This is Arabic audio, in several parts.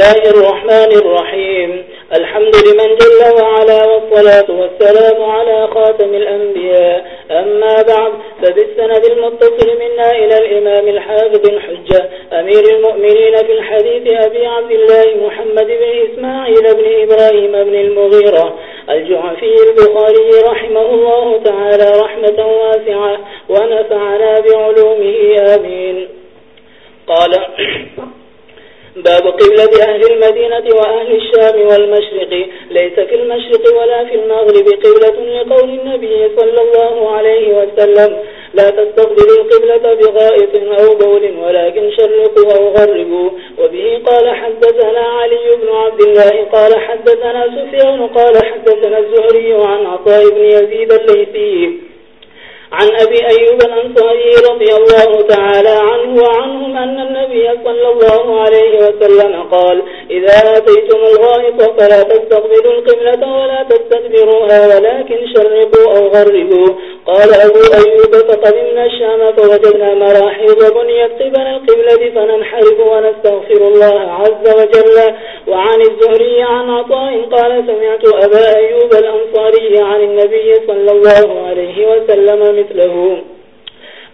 الله الرحمن الرحيم. الحمد لمن جل وعلا والصلاة والسلام على خاتم الأنبياء. أما بعد فبالسند المتصل منا إلى الإمام الحافظ الحجة أمير المؤمنين في الحديث أبي عبد الله محمد بن إسماعيل بن إبراهيم بن المغيرة الجعفي البخاري رحمه الله تعالى رحمة واسعة ونفعنا بعلومه آمين. قال باب قبلة أهل المدينة وأهل الشام والمشرق. ليس في المشرق ولا في المغرب قبلة لقول النبي صلى الله عليه وسلم. لا تستقبل القبلة بغائط أو بول ولكن شرقوا أو غربوا. وبه قال حدثنا علي بن عبد الله قال حدثنا سفيان قال حدثنا الزهري عن عطاء بن يزيد الليثي. عن أبي أيوب الأنصاري رضي الله تعالى عنه وعنهم أن النبي صلى الله عليه وسلم قال إذا أتيتم الغائط فلا تستقبلوا القبلة ولا تستكبروها ولكن شرقوا أو غربوا. قال أبو أيوب فقدمنا الشام فوجدنا مراحيض بنيت قبل القبلة فننحرف ونستغفر الله عز وجل. وعن الزهري عن عطاء قال سمعت أبا أيوب الأنصاري عن النبي صلى الله عليه وسلم مثله.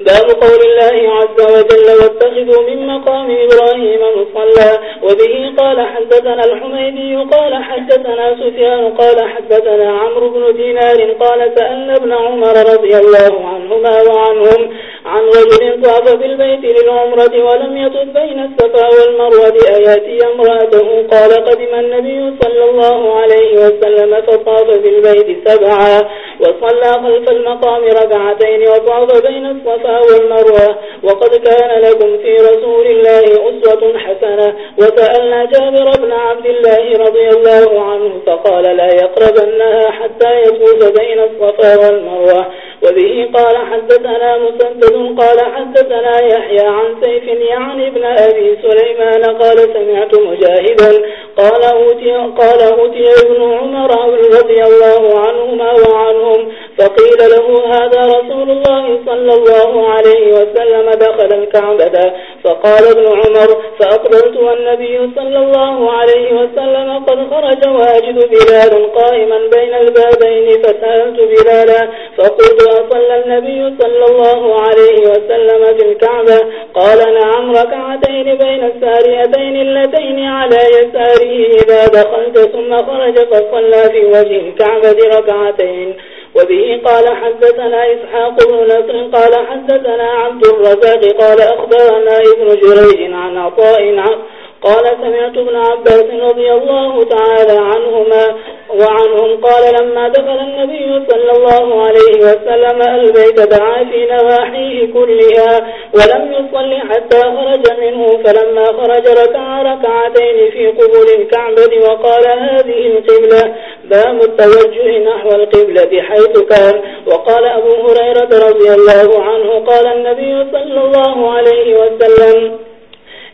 باب قول الله عز وجل واتخذوا من مقام إبراهيم مصلى. وبه قال حدثنا الحميدي قال حدثنا سفيان قال حدثنا عمر بن دينار قال سألنا ابن عمر رضي الله عنهما وعنهم عن رجل طاف بالبيت للعمرة ولم يطف بين الصفا والمروة أياتي أمرأته. قال قدم النبي صلى الله عليه وسلم فطاف بالبيت سبعا وصلى خلف المقام ركعتين وطاف بين الصفا والمروة. وقد كان لكم في رسول الله أسوة حسنة. وسألنا جابر بن عبد الله رضي الله عنه فقال لا يقربنها حتى يطوف بين الصفا والمروة. وبه قال حدثنا مسدد قال حدثنا يحيى عن سيف يعني ابن أبي سليمان قال سمعت مجاهدا قال أوتي, قال أوتي ابن عمر رضي الله عنهما وعنهم فقيل له هذا رسول الله صلى الله عليه وسلم دخل الكعبة. فقال ابن عمر فأقبلت والنبي صلى الله عليه وسلم قد خرج وأجد بلال قائما بين البابين فسألت بلالا فقلت أصلى النبي صلى الله عليه وسلم في الكعبة قال نعم ركعتين بين الساريتين اللتين على يساره إذا دخلت ثم خرج فصلى في وجه الكعبة ركعتين. وبه قال حدثنا إسحاق بن نصر قال حدثنا عبد الرزاق قال أخبرنا ابن جريج عن عطاء عطاء قال سمعت ابن عباس رضي الله تعالى عنهما وعنهم قال لما دخل النبي صلى الله عليه وسلم البيت دعا في نواحيه كلها ولم يصل حتى خرج منه فلما خرج ركع ركعتين في قبول الكعبة وقال هذه القبلة بام التوجه نحو القبلة حيث كان. وقال أبو هريرة رضي الله عنه قال النبي صلى الله عليه وسلم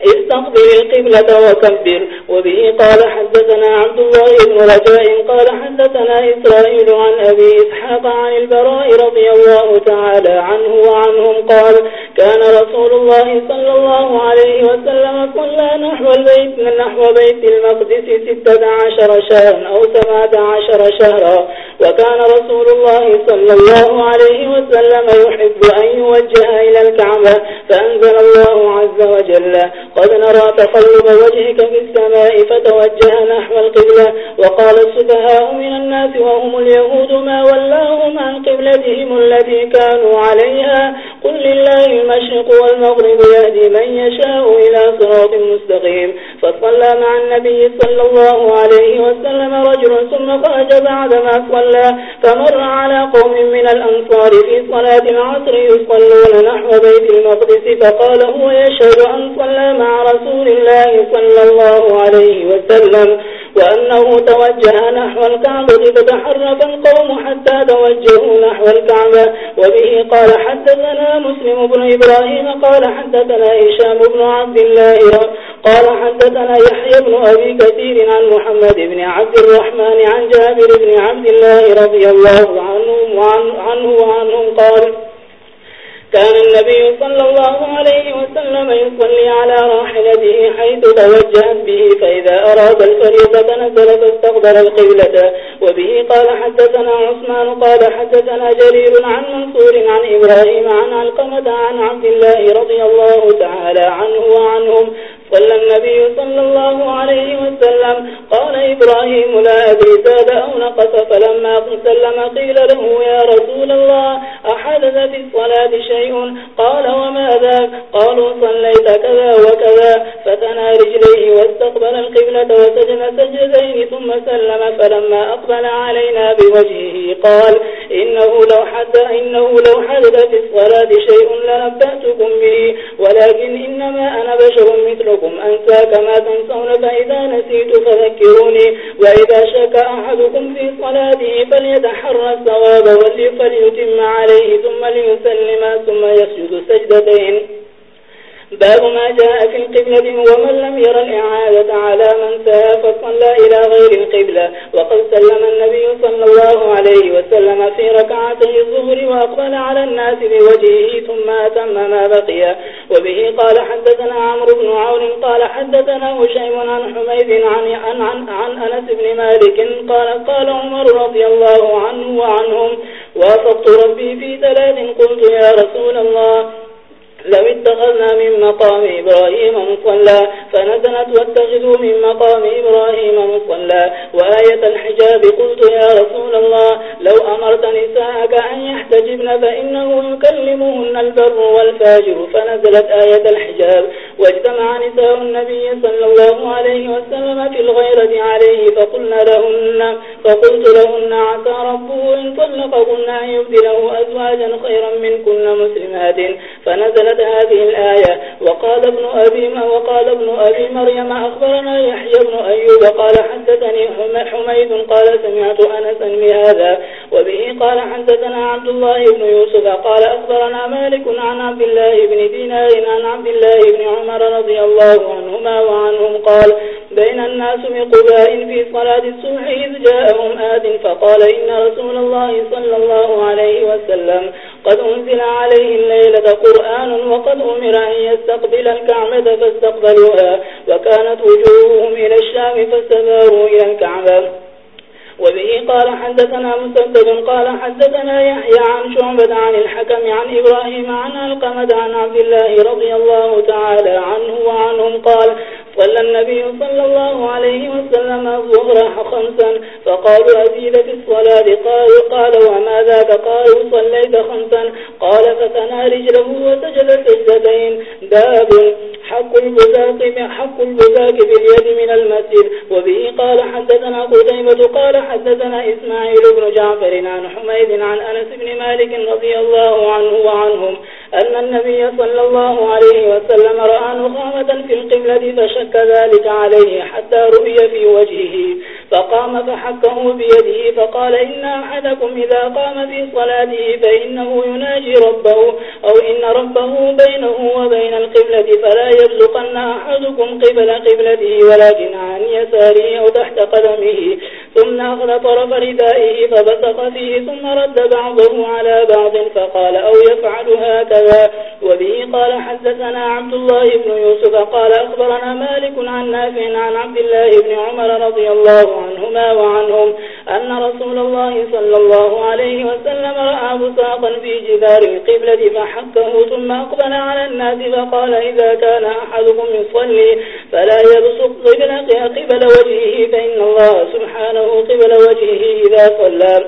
استقبل القبلة وكبر. وبه قال حدثنا عبد الله بن رجاء قال حدثنا إسرائيل عن أبي إسحاق عن البراء رضي الله تعالى عنه وعنهم قال كان رسول الله صلى الله عليه وسلم كل نحو البيت من نحو بيت المقدس ستة عشر شهرا أو سبعة عشر شهرا. وكان رسول الله صلى الله عليه وسلم يحب أن يوجه تقلب وجهك في السماء فتوجه نحو القبلة وقال السفهاء من الناس وهم اليهود ما ولاهم عن قبلتهم التي كانوا عليها قل لله المشرق والمغرب يهدي من يشاء إلى صراط مستقيم فصلى مع النبي صلى الله عليه وسلم رجل ثم خرج بعدما صلى فمر على قوم من الأنصار في صلاة العصر يصلون نحو بيت المقدس فقال هو يشهد أن أنه توجه نحو الكعبة فتحرك القوم حتى توجهوا نحو الكعبة وبه قال حدثنا مسلم بن إبراهيم قال حدثنا هشام بن عبد الله قال حدثنا يحيى بن أبي كثير عن محمد بن عبد الرحمن عن جابر بن عبد الله رضي الله عنه وعنه, وعنهم قال كان النبي صلى الله عليه وسلم يصلي على راحلته حيث توجه به فإذا أراد الفريضة نزل فاستقبل القبلة. وبه قال حدثنا عثمان قال حدثنا جرير عن منصور عن إبراهيم عن علقمة عن عبد الله رضي الله تعالى عنه وعنهم صلى النبي صلى الله عليه وسلم. قال إبراهيم لا أدري زاد أو نقص. فلما سلم قيل له يا رسول الله أحدث في الصلاة شيء؟ قال وما ذاك؟ قالوا صليت كذا وكذا. فثنى رجليه واستقبل القبلة وسجن سجدين ثم سلم. فلما أقبل علينا بوجهه قال إنه لو حد إنه لو حدث في الصلاة شيء لنبأتكم به. ولكن إنما أنا بشر مثلكم. أنسى كما تنسون فإذا نسيت فذكروني. وإذا شك أحدكم في صلاته فليتحرى الثواب ولي فليتم عليه ثم ليسلم ثم يسجد سجدتين. باب ما جاء في القبلة ومن لم ير الإعادة على من سافت صلى إلى غير القبلة. وقد سلم النبي صلى الله عليه وسلم في ركعته الظهر وأقبل على الناس بوجهه ثم أتم ما بقي. وبه قال حدثنا عمرو بن عون قال حدثنا هشيم عن حميد عن عن عن, عن أنس بن مالك قال قال عمر رضي الله عنه وعنهم وافقت ربي في ثلاث قلت يا رسول الله. لو اتخذنا من مقام إبراهيم مصلى فنزلت واتخذوا من مقام إبراهيم مصلى وآية الحجاب قلت يا رسول الله لو أمرت نساءك أن يحتجبن فإنه يكلمهن البر والفاجر فنزلت آية الحجاب واجتمع نساء النبي صلى الله عليه وسلم في الغيرة عليه فقلنا لهن فقلت لهن عسى ربه إن طلقهن أن يبدله أزواجا خيرا من كل مسلمات فنزلت نزلت هذه الآية. وقال ابن أبي, وقال ابن أبي مريم أخبرنا يحيى بن أيوب قال حدثني حميد قال سمعت أنسا بهذا وبه قال حدثنا عبد الله بن يوسف قال أخبرنا مالك عن عبد الله بن دينار عن عبد الله بن عمر رضي الله عنهما وعنهم قال بين الناس بقباء في صلاة الصبح إذ جاءهم آد فقال إن رسول الله صلى الله عليه وسلم قد أنزل عليه الليلة قرآن وقد أمر أن يستقبل الكعبة فاستقبلوها وكانت وجوههم إلى الشام فاستباروا إلى الكعبة. وبه قال حدثنا مسدد قال حدثنا يحيى عن شعبة عن الحكم عن إبراهيم عن القمد عن عبد الله رضي الله تعالى عنه وعنهم قال صلى النبي صلى الله عليه وسلم الظهر خمسا. فقالوا أزيدت الصلاة؟ قالوا قال وما ذاك؟ قالوا صليت خمسا. قال فتنى رجله وسجد سجدين باب حق البزاق حق البزاق باليد من المسجد. وبه قال حدثنا قتيبة قال حدثنا إسماعيل بن جعفر عن حميد عن أنس بن مالك رضي الله عنه وعنهم. أن النبي صلى الله عليه وسلم رأى نخامة في القبلة فشك ذلك عليه حتى رؤي في وجهه فقام فحكه بيده فقال إن أحدكم إذا قام في صلاته فإنه يناجي ربه أو إن ربه بينه وبين القبلة فلا يبزقن أحدكم قبل قبلته ولكن عن يساره أو تحت قدمه. ثم أغلى طرف ردائه فبسق فيه ثم رد بعضه على بعض فقال أو يفعل هكذا؟ وبه قال حدثنا عبد الله بن يوسف قال أخبرنا مالك عن نافع عن عبد الله بن عمر رضي الله عنهما وعنهم أن رسول الله صلى الله عليه وسلم رأى بساقا في جدار القبلة فحكه ثم أقبل على الناس فقال إذا كان أحدكم يصلي فلا يبسق قبل قبل وجهه فإن الله سبحانه وجهه قبل وجهه إذا صلى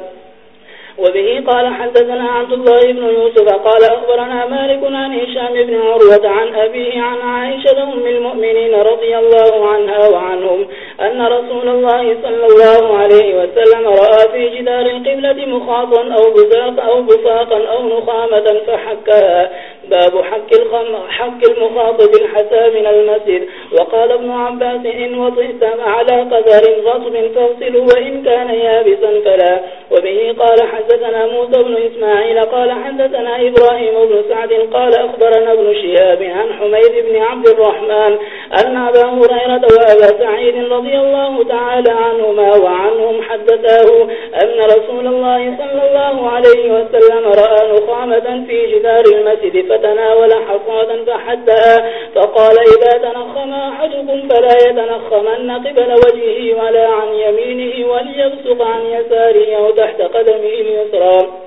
وبه قال حدثنا عبد الله بن يوسف قال أخبرنا مالك عن هشام بن عروة عن أبيه عن عائشة أم المؤمنين رضي الله عنها وعنهم أن رسول الله صلى الله عليه وسلم رأى في جدار القبلة مخاطا أو بزاق أو بساقا أو نخامة فحكها. باب حق الخمر حق المخاطب الحسى من المسجد. وقال ابن عباس إن وطئت على قدر غصب فاغسله وإن كان يابسا فلا. وبه قال حدثنا موسى بن إسماعيل قال حدثنا إبراهيم بن سعد قال أخبرنا ابن شهاب عن حميد بن عبد الرحمن أن أبا هريرة وأبا سعيد رضي الله تعالى عنهما وعنهم حدثاه أن رسول الله صلى الله عليه وسلم رأى نقامة في جدار المسجد فتناول حصادا فحدها فقال إذا تنخم أحدكم فلا يتنخمن قبل وجهه ولا عن يمينه وليبسط عن يساره أو تحت قدمه اليسرى.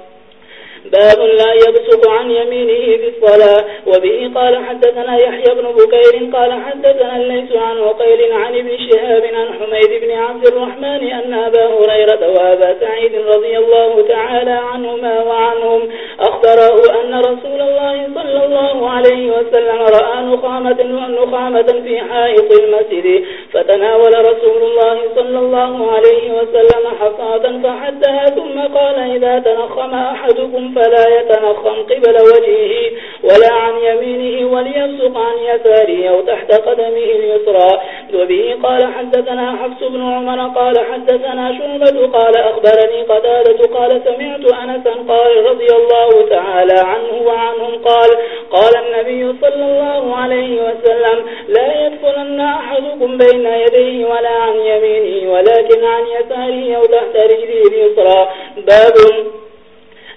باب لا يبسط عن يمينه في الصلاة وبه قال حدثنا يحيى بن بكير قال حدثنا ليس عن وقيل عن ابن شهاب عن حميد بن عبد الرحمن أن أبا هريرة وأبا سعيد رضي الله تعالى عنهما وعنهم أخبره أن رسول سبحانه وتعالى قامة في حائط المسجد فتناول رسول الله صلى الله عليه وسلم حصاة فحدها ثم قال إذا تنخم أحدكم فلا يتنخم قبل وجهه ولا عن يمينه وليبسق عن يساره أو تحت قدمه اليسرى. وبه قال حدثنا حفص بن عمر قال حدثنا شعبة قال أخبرني قتالة قال سمعت أنسا قال رضي الله تعالى عنه وعنهم قال قال النبي صلى الله عليه وسلم قال لا يدخلن أحدكم بين يديه ولا عن يمينه ولكن عن يساره أو تحت رجله اليسرى. باب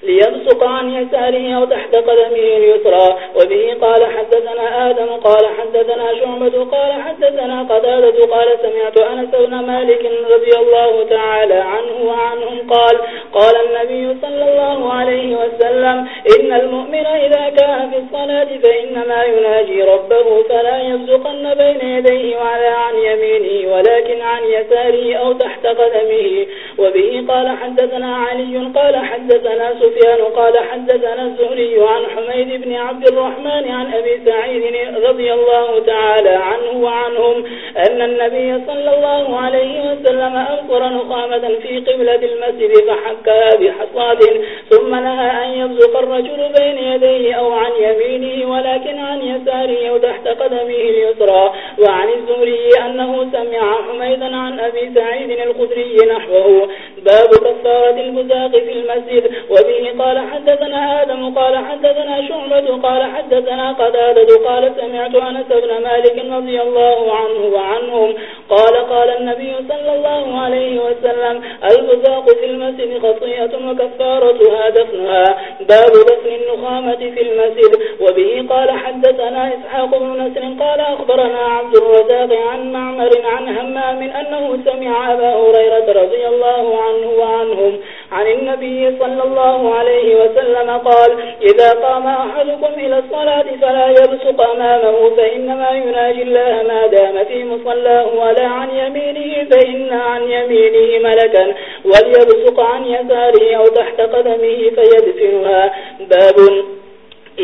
ليبسق عن يساره أو تحت قدمه اليسرى. وبه قال حدثنا آدم قال حدثنا شعبة قال حدثنا قتادة قال سمعت أنس بن مالك رضي الله تعالى عنه وعنهم قال قال النبي صلى الله عليه وسلم إن المؤمن إذا كان في الصلاة فإنما يناجي ربه فلا يبزقن بين يديه ولا عن يمينه ولكن عن يساره أو تحت قدمه. وبه قال حدثنا علي قال حدثنا سفيان قال حدثنا الزهري عن حميد بن عبد الرحمن عن أبي سعيد رضي الله تعالى عنه وعنهم أن النبي صلى الله عليه وسلم أنقر نقامة في قبلة المسجد فحب حقها بحصاد ثم لها أن يبزق الرجل بين يديه أو عن يمينه ولكن عن يساره أو تحت قدمه اليسرى وعن الزمري أنه سمع حميدا عن أبي سعيد الخدري نحوه. باب كفارة المزاق في المسجد وبه قال حدثنا آدم قال حدثنا شعبة قال حدثنا قدادة قال سمعت أنس بن مالك رضي الله عنه وعنهم قال قال النبي صلى الله عليه وسلم المزاق في المسجد وصية وكفارتها دفنها. باب دفن النخامة في المسجد. وبه قال حدثنا إسحاق بن نسر قال أخبرنا عبد الرزاق عن معمر عن همام أنه سمع أبا هريرة رضي الله عنه وعنهم عن النبي صلى الله عليه وسلم قال إذا قام أحدكم إلى الصلاة فلا يبسق أمامه فإنما يناجي الله ما دام في مصلاه ولا عن يمينه فإن عن يمينه ملكا وليبسق عن يساره أو تحت قدمه فيدفنها. باب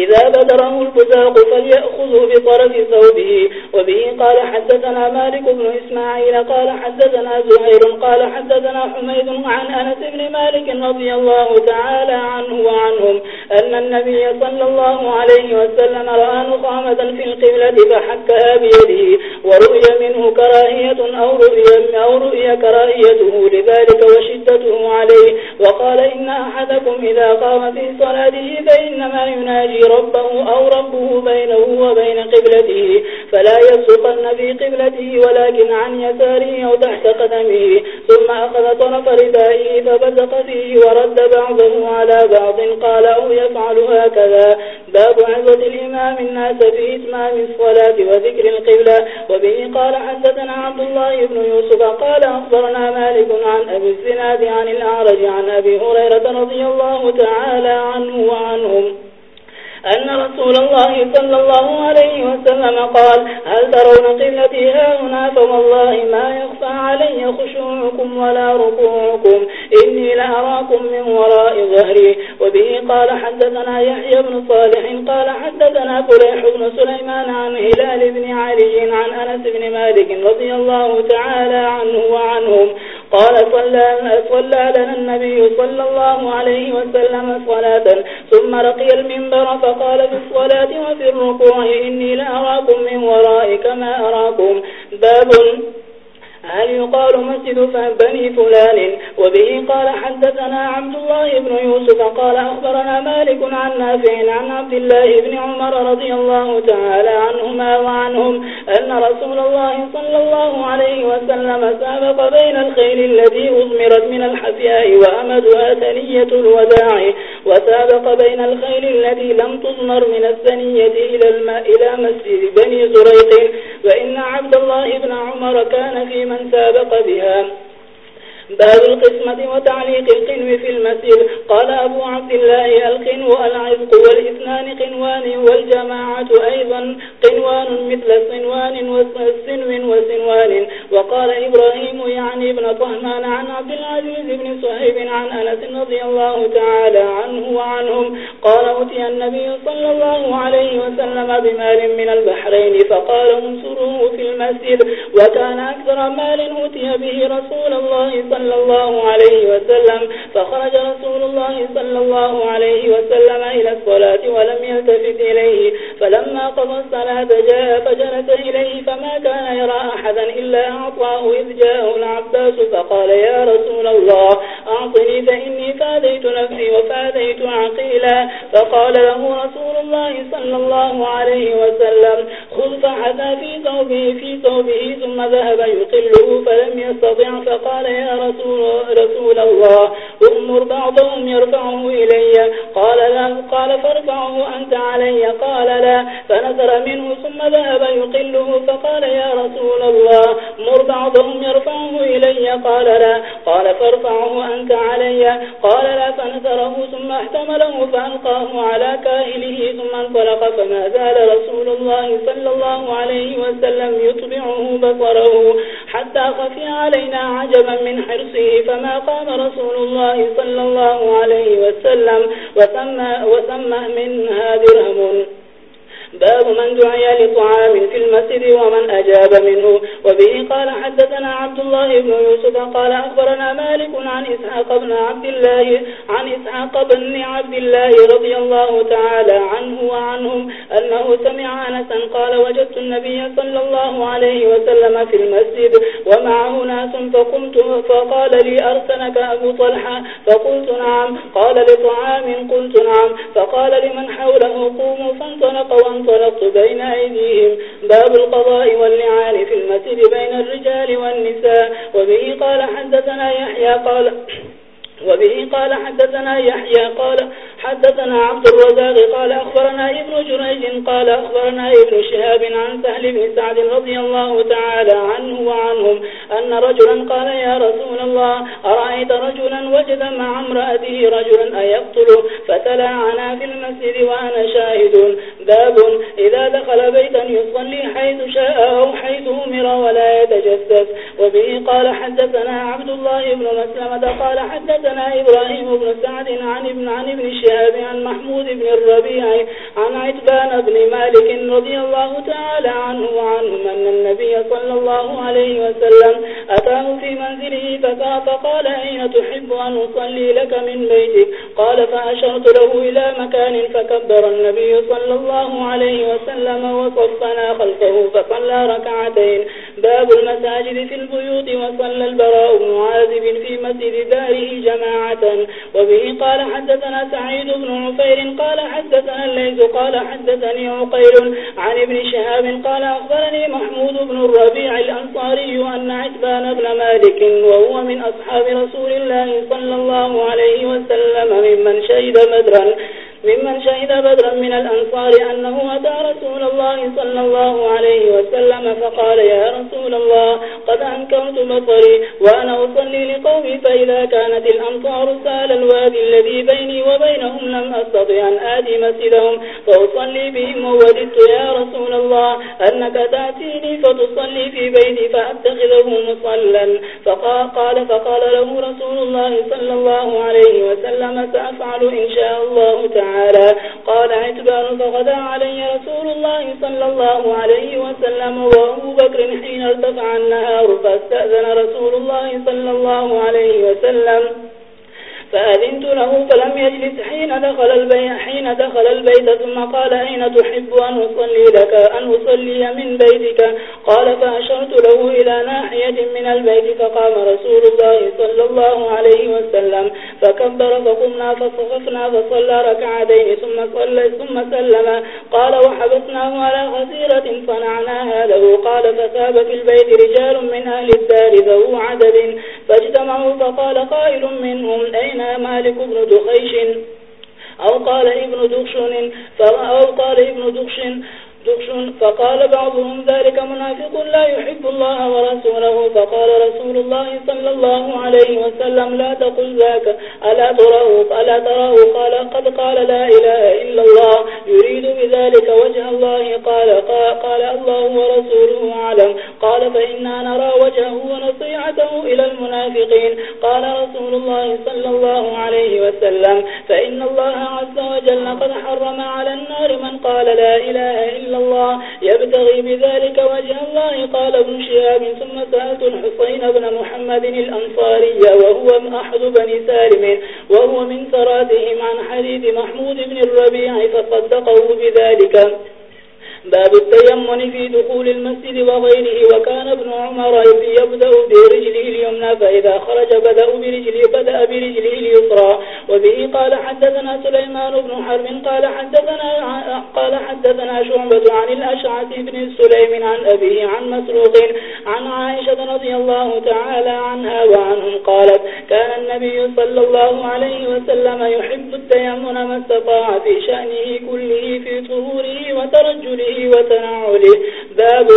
إذا بدره البزاق فليأخذه بطرف ثوبه وبه قال حدثنا مالك بن إسماعيل قال حدثنا زهير قال حدثنا حميد عن أنس بن مالك رضي الله تعالى عنه وعنهم أن النبي صلى الله عليه وسلم رأى نقامة في القبلة فحكها بيده ورؤيا منه كراهية أو رؤية, أو رؤية كراهيته لذلك وشدته عليه. وقال إن أحدكم إذا قام في صلاته فإنما يناجي ربه أو ربه بينه وبين قبلته. فلا يسقن في قبلته ولكن عن يساره أو تحت قدمه. ثم أخذ طرف ردائه فبزق فيه ورد بعضه على بعض. قال أو يفعل هكذا. باب عزة الإمام الناس في إتمام الصلاة وذكر القبلة. وبه قال حدثنا عبد الله بن يوسف قال أخبرنا مالك عن أبي الزناد عن الأعرج عن أبي هريرة رضي الله تعالى عنه وعنهم أن رسول الله صلى الله عليه وسلم قال هل ترون قلتي هاهنا؟ فوالله ما يخفى علي خشوعكم ولا ركوعكم إني لأراكم من وراء ظهري. وبه قال حدثنا يحيى بن صالح قال حدثنا فليح بن سليمان عن هلال بن علي عن أنس بن مالك رضي الله تعالى عنه وعنهم قال صلى, صلى لنا النبي صلى الله عليه وسلم صلاة ثم رقي المنبر فقال في الصلاة وفي الركوع إني لأراكم من ورائي كما أراكم. باب هل يقال مسجد بني فلان؟ وبه قال حدثنا عبد الله بن يوسف قال أخبرنا مالك عن نافع عن عبد الله بن عمر رضي الله تعالى عنهما وعنهم أن رسول الله صلى الله عليه وسلم سابق بين الخيل الذي أضمرت من الحفياء وأمدها ثنية الوداع وسابق بين الخيل الذي لم تضمر من الثنية إلى, إلى مسجد بني زريق وإن عبد الله بن عمر كان في من سابق بها. باب القسمة وتعليق القنو في المسير قال أبو عبد الله القنو العزق والإثنان قنوان والجماعة أيضا قنوان مثل صنوان وسنو وسنوان وقال إبراهيم يعني ابن طهمان عن عبد العزيز بن صهيب عن أنس رضي الله تعالى عنه وعنهم قال أتي النبي صلى الله عليه وسلم بمال من البحرين فقال انصروه في المسير وكان أكثر مال أتي به رسول الله صلى صلى الله عليه وسلم فخرج رسول الله صلى الله عليه وسلم إلى الصلاة ولم يلتفت إليه. فلما قضى الصلاة جاء فجلس إليه فما كان يرى أحدا إلا أعطاه إذ جاءه العباس فقال يا رسول الله أعطني فإني فاديت نفسي وفاديت عقيلا. فقال له رسول الله صلى الله عليه وسلم خذ فحذا في ثوبه في ثوبه ثم ذهب يقله فلم يستطع فقال يا رسول رسول الله أمر بعضهم يرفعه إلي. قال لا قال فارفعه أنت علي. قال لا فنزر منه ثم ذهب يقله فقال يا رسول الله ينظر بعضهم يرفعه إلي. قال لا. قال فارفعه أنت علي. قال لا فنثره ثم احتمله فألقاه على كاهله ثم انطلق. فما زال رسول الله صلى الله عليه وسلم يطبعه بصره حتى خفي علينا عجبا من حرصه. فما قام رسول الله صلى الله عليه وسلم وسمى, وسمى منها درهم باب من دعي لطعام في المسجد ومن أجاب منه. وبه قال حدثنا عبد الله بن يوسف قال أخبرنا مالك عن إسحاق بن عبد الله عن إسحاق بن عبد الله رضي الله تعالى عنه وعنهم أنه سمع أنسا قال وجدت النبي صلى الله عليه وسلم في المسجد ومعه ناس فقمت فقال لي أرسنك أبو طلحة؟ فقلت نعم. قال لطعام؟ قلت نعم. فقال لمن حوله؟ قوموا فانطلق وانطلق. انطلقت بين أيديهم. باب القضاء واللعان في المسجد بين الرجال والنساء. وبه قال حدثنا يحيى قال وبه قال حدثنا يحيى قال حدثنا عبد الرزاق قال أخبرنا ابن جريج قال أخبرنا ابن شهاب عن سهل بن سعد رضي الله تعالى عنه وعنهم أن رجلا قال يا رسول الله أرأيت رجلا وجد مع امرأته رجلا أيقتله فتلا عنا في المسجد وأنا شاهد. باب إذا دخل بيتا يصلي حيث شاء أو حيث أمر ولا يتجسس. وبه قال حدثنا عبد الله بن مسلمة قال حدثنا إبراهيم بن سعد عن ابن, عن ابن شهاب شهاب عن محمود بن الربيع عن عتبان بن مالك رضي الله تعالى عنه وعنهم أن النبي صلى الله عليه وسلم أتاه في منزله فقال أين تحب أن أصلي لك من بيتك؟ قال فأشرت له إلى مكان فكبر النبي صلى الله عليه وسلم وصفنا خلفه فصلى ركعتين باب المساجد في البيوت وصلى البراء بن عازب في مسجد داره جماعة. وبه قال حدثنا سعيد بن عفير قال حدثنا الليث قال حدثني عقيل عن ابن شهاب قال أخبرني محمود بن الربيع الأنصاري أن عتبان بن مالك وهو من أصحاب رسول الله صلى الله عليه وسلم ممن شهد بدرا. ممن شهد بدرا من الأنصار أنه أتى رسول الله صلى الله عليه وسلم فقال يا رسول الله قد أنكرت بطري وأنا أصلي لقومي فإذا كانت الأنصار سأل الوادي الذي بيني وبينهم لم أستطع أن آتي مسجدهم فأصلي بهم ووددت يا رسول الله أنك تأتيني فتصلي في بيتي فأتخذه مصلا فقال, قال فقال له رسول الله صلى الله عليه وسلم سأفعل إن شاء الله تعالى. تعالى قال عتبان فغدا علي رسول الله صلى الله عليه وسلم وأبو بكر حين ارتفع النهار فاستأذن رسول الله صلى الله عليه وسلم فأذنت له فلم يجلس حين دخل البيت حين دخل البيت ثم قال أين تحب أن أصلي لك؟ أن أصلي من بيتك؟ قال فأشرت له إلى ناحية من البيت فقام رسول الله صلى الله عليه وسلم فكبر فقمنا فصففنا فصلى ركعتين ثم صلى ثم سلم. قال وحبسناه على غزيرة صنعناها له. قال فثاب في البيت رجال من أهل الدار ذو عدد فاجتمعوا فقال قائل منهم أين حدثنا مالك بن دخيش أو قال ابن دخشن أو قال ابن دخشن فقال بعضهم ذلك منافق لا يحب الله ورسوله فقال رسوله رسول الله صلى الله عليه وسلم لا تقل ذاك ألا تراه ألا تراه قال قد قال لا إله إلا الله يريد بذلك وجه الله قال قال, قال الله ورسوله أعلم قال فإنا نرى وجهه ونصيعته إلى المنافقين قال رسول الله صلى الله عليه وسلم فإن الله عز وجل قد حرم على النار من قال لا إله إلا الله يبتغي بذلك وجه الله قال ابن شهاب ثم سألت الحصين ابن محمد الأنصاري وهو أحد بني سالم وهو من سراتهم عن حديث محمود بن الربيع فصدقه بذلك. باب التيمم في دخول المسجد وغيره وكان ابن عمر يبدأ برجله اليمنى فإذا خرج بدأ برجله بدأ برجله اليسرى. وبه قال حدثنا سليمان بن حرب قال حدثنا قال حدثنا شعبة عن الأشعث بن سليم عن أبيه عن مسروق عن عائشة رضي الله تعالى عنها وعنهم قالت كان النبي صلى الله عليه وسلم يحب التيمم ما استطاع في شأنه كله في طهوره وترجله وتناوله باب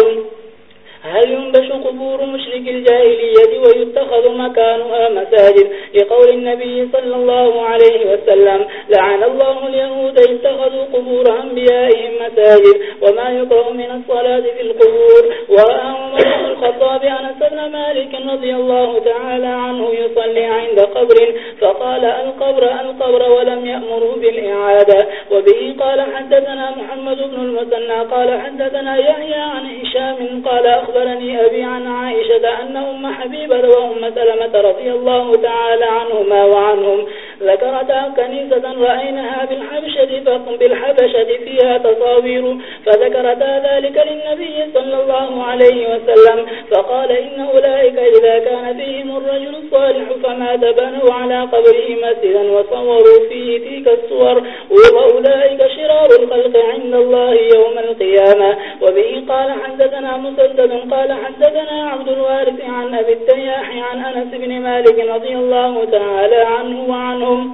هل ينبش قبور مشرك الجاهلية ويتخذ مكانها مساجد لقول النبي صلى الله عليه وسلم لعن الله اليهود اتخذوا قبور أنبيائهم مساجد وما يقرأ من الصلاة في القبور وأهم الخطاب عن سبن مالك رضي الله تعالى عنه يصلي عند قبر فقال القبر القبر ولم يأمروا بالإعادة وبه قال حدثنا محمد بن المثنى قال حدثنا يحيى عن هشام قال أخبر أخبرني أبي عن عائشة أن أم حبيبة وأم سلمة رضي الله تعالى عنهما وعنهم ذكرتا كنيسة رأينها بالحبشة فقم بالحبشة فيها تصاوير فذكرتا ذلك للنبي صلى الله عليه وسلم فقال إن أولئك إذا كان فيهم الرجل الصالح فما تبنوا على قبره مسجدا وصوروا فيه تلك الصور وأولئك شرار الخلق عند الله يوم القيامة وبه قال حدثنا مسدد قال حدثنا عبد الوارث عن أبي التياح عن أنس بن مالك رضي الله تعالى عنه وعنهم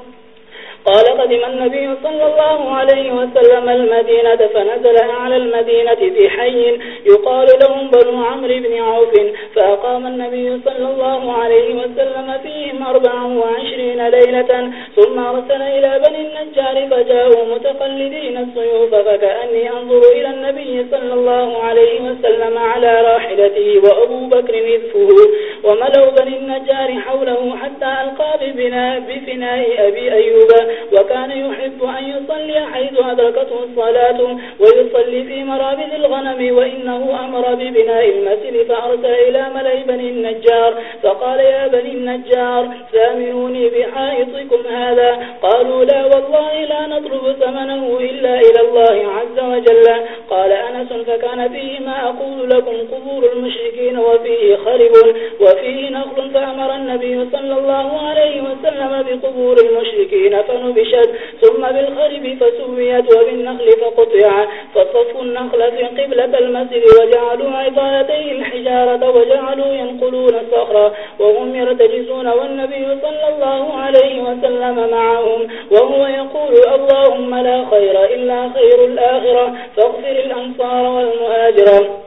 قال قدم النبي صلى الله عليه وسلم المدينة فنزل على المدينة في حي يقال لهم بنو عمرو بن عوف فأقام النبي صلى الله عليه وسلم فيهم أربعا وعشرين ليلة ثم أرسل إلى بني النجار فجاءوا متقلدين الصيوف فكأني أنظر إلى النبي صلى الله عليه وسلم على راحلته وأبو بكر إذفه وملوا بني النجار حوله حتى ألقى بفناء أبي أيوب. وكان يحب أن يصلي حيث أدركته الصلاة ويصلي في مرابد الغنم وإنه أمر ببناء المسجد فأرسل إلى ملي بني النجار فقال يا بني النجار سامنوني بحائطكم هذا قالوا لا والله لا نطلب ثمنه إلا إلى الله عز وجل قال أنس فكان فيه ما أقول لكم قبور المشركين وفيه خرب وفيه نخل فأمر النبي صلى الله عليه وسلم بقبور المشركين فنقل بشد ثم بالخرب فسويت وبالنخل فقطع. فصفوا النخل في قبلة المسجد وجعلوا عبادتي الحجارة وجعلوا ينقلون الصخرة. وهم يرتجزون والنبي صلى الله عليه وسلم معهم. وهو يقول اللهم لا خير إلا خير الآخرة. فاغفر الأنصار والمهاجرة.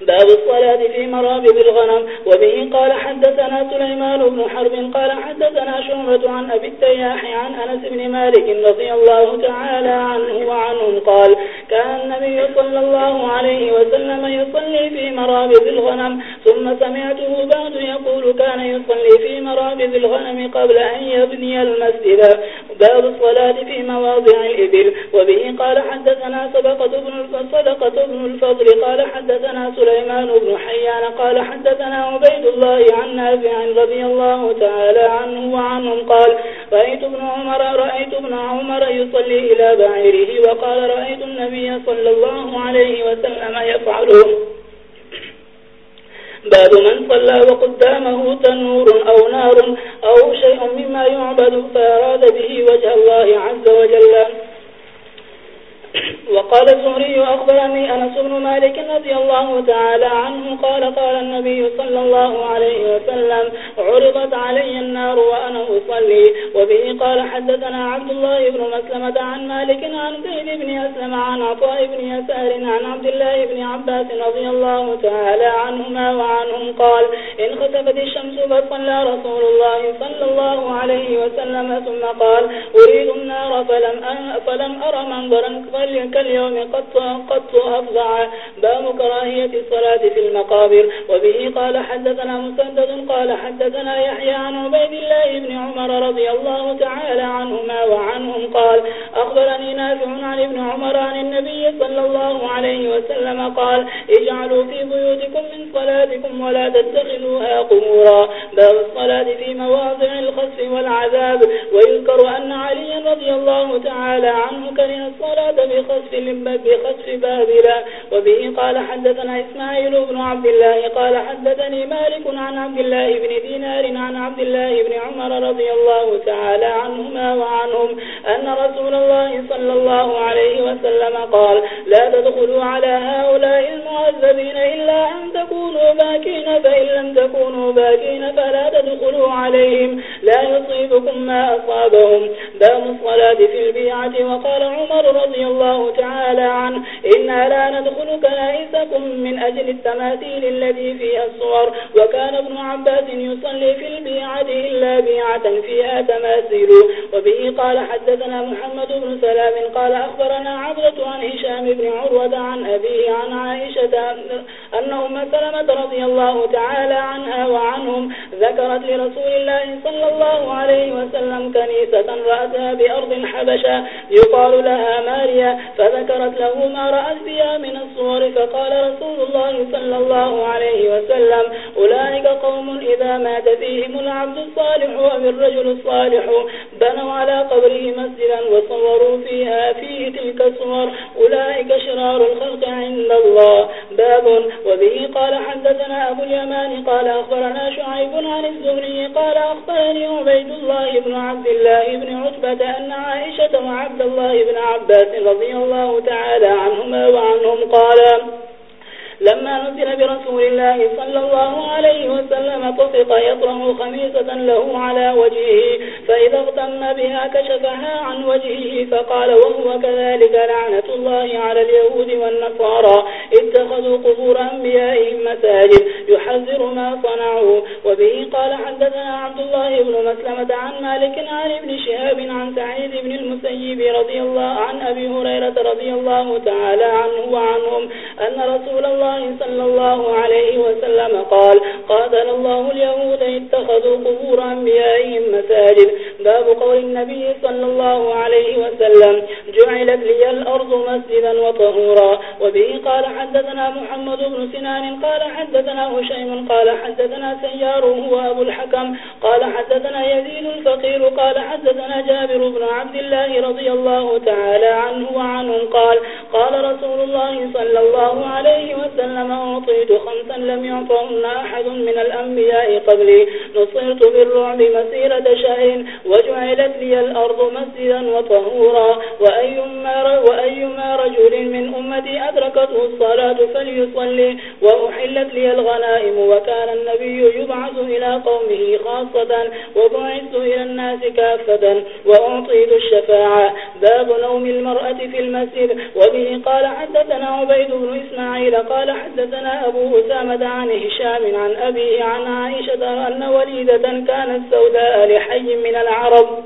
باب الصلاة في مرابض الغنم وبه قال حدثنا سليمان بن حرب قال حدثنا شعبة عن أبي التياح عن أنس بن مالك رضي الله تعالى عنه وعنهم قال كان النبي صلى الله عليه وسلم يصلي في مرابض الغنم ثم سمعته بعد يقول كان يصلي في مرابض الغنم قبل أن يبني المسجد. باب الصلاة في مواضع الإبل وبه قال حدثنا صدقة بن صدقة بن الفضل قال حدثنا سليمان بن حيان قال حدثنا عبيد الله عن نافع رضي الله تعالى عنه وعنهم قال رأيت ابن عمر رأيت ابن عمر يصلي إلى بعيره وقال رأيت النبي صلى الله عليه وسلم يفعله. باب من صلى وقدامه تنور أو نار أو شيء مما يعبد فأراد به وجه الله عز وجل. وقال الزهري أخبرني أنس بن مالك رضي الله تعالى عنه قال قال النبي صلى الله عليه وسلم عرضت علي النار وأنا أصلي وبه قال حدثنا عبد الله بن مسلمة عن مالك عن زيد بن أسلم عن عطاء بن يسار عن عبد الله بن عباس رضي الله تعالى عنهما وعنهم قال إن خسفت الشمس فصلى رسول الله صلى الله عليه وسلم ثم قال أريد النار فلم, فلم أرى منظرا صل كاليوم قط قط أفزع باب كراهية الصلاة في المقابر وبه قال حدثنا مسدد قال حدثنا يحيى عن عبيد الله بن عمر رضي الله تعالى عنهما وعنهم قال أخبرني نافع عن ابن عمر عن النبي صلى الله عليه وسلم قال اجعلوا في بيوتكم من صلاتكم ولا تتخذوها قمورا باب الصلاة في مواضع الخصف والعذاب ويذكر أن علي رضي الله تعالى عنه كره الصلاة بقذف بخصف بابلا. وبه قال حدثنا إسماعيل بن عبد الله قال حدثني مالك عن عبد الله بن دينار عن عبد الله بن عمر رضي الله تعالى عنهما وعنهم أن رسول الله صلى الله عليه وسلم قال لا تدخلوا على هؤلاء المعذبين إلا أن تكونوا باكين فإن لم تكونوا باكين فلا تدخلوا عليهم. لا يصيبكم ما أصابهم. دام الصلاة في البيعة. وقال عمر رضي الله الله تعالى عنه. إنا لا ندخل كنائسكم من أجل التماثيل الذي فيها الصور. وكان ابن عباس يصلي في البيعة إلا بيعة فيها تماثيل. وبه قال حدثنا محمد بن سلام قال أخبرنا عبدة عن هشام بن عروة عن أبيه عن عائشة أنهم سلمة رضي الله تعالى عنها وعنهم ذكرت لرسول الله صلى الله عليه وسلم كنيسة رأتها بأرض حبشة يقال لها ماريا فذكرت له ما رأت بها من الصور فقال رسول الله صلى الله عليه وسلم أولئك قوم إذا مات فيهم العبد الصالح وبالرجل الصالح؟ بنوا على قبره مسجدا وصوروا فيها فيه تلك الصور أولئك شرار الخلق عند الله. باب وبه قال حدثنا أبو اليمان قال أخبرنا شعيب عن الزهري قال أخبرني عبيد الله بن عبد الله بن عتبة أن عائشة وعبد الله بن عباس رضي الله تعالى عنهما وعنهم قال لما نزل برسول الله صلى الله عليه وسلم طفق يطرم خميسة له على وجهه فإذا اغتم بها كشفها عن وجهه فقال وهو كذلك لعنة الله على اليهود والنصارى اتخذوا قبور أنبيائهم مساجد يحذر ما صنعوا. وبه قال حدثنا عبد الله بن مسلمة عن مالك عن ابن شهاب عن سعيد بن المسيب رضي الله عن أبي هريرة رضي الله تعالى عنه وعنهم أن رسول الله الله صلى الله عليه وسلم قال قاتل الله اليهود اتخذوا قبور أنبيائهم مساجد. باب قول النبي صلى الله عليه وسلم جعلت لي الأرض مسجدا وطهورا. وبه قال حدثنا محمد بن سنان قال حدثنا هشيم قال حدثنا سيار هو أبو الحكم قال حدثنا يزيد الفقير قال حدثنا جابر بن عبد الله رضي الله تعالى عنه وعنه قال قال رسول الله صلى الله عليه وسلم وسلم أعطيت خمسا لم يعطهن أحد من الأنبياء قبلي. نصرت بالرعب مسيرة شهر وجعلت لي الأرض مسجدا وطهورا. وأيما, وأيما رجل من أمتي أدركته الصلاة فليصلي. وأحلت لي الغنائم وكان النبي يبعث إلى قومه خاصة. وبعث إلى الناس كافة. وأعطيت الشفاعة. باب نوم المرأة في المسجد. وبه قال حدثنا عبيد بن إسماعيل قال حدثنا أبو أسامة عن هشام عن أبيه عن عائشة أن وليدة كانت سوداء لحي من العرب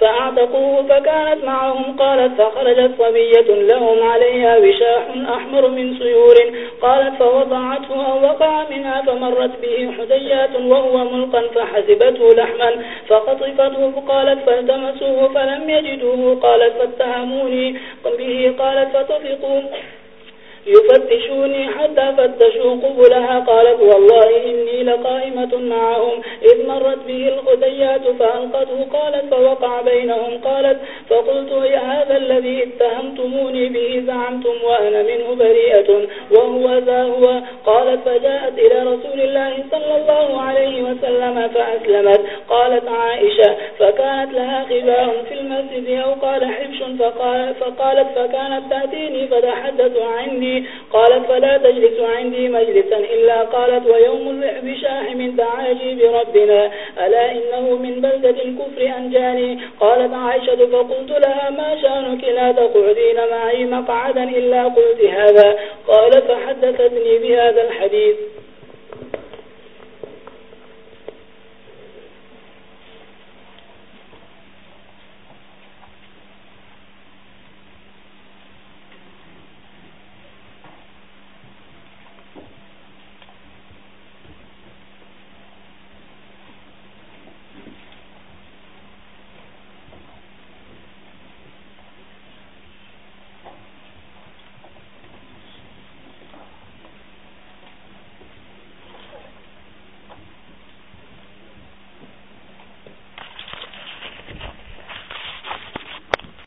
فأعتقوه فكانت معهم قالت فخرجت صبية لهم عليها وشاح أحمر من سيور قالت فوضعته أو وقع منها فمرت به حديات وهو ملقا فحسبته لحما فقطفته قالت فالتمسوه فلم يجدوه قالت فاتهموني به قالت فتفقوه يفتشوني حتى فتشوا قبلها. قالت والله إني لقائمة معهم. إذ مرت به الخديات فألقته قالت فوقع بينهم. قالت فقلت يا هذا الذي اتهمتموني به زعمتم وأنا منه بريئة. وهو ذا هو. قالت فجاءت إلى رسول الله صلى الله عليه وسلم فأسلمت. قالت عائشة فكانت لها خباء في المسجد أو قال حبش فقالت فكانت تأتيني فتحدث عني. قالت فلا تجلس عندي مجلسا إلا قالت ويوم اللعب شاحم تعاجي بربنا ألا إنه من بلدة الكفر أنجاني؟ قالت عائشة فقلت لها ما شأنك؟ لا تقعدين معي مقعدا إلا قلت هذا. قال فحدثتني بهذا الحديث.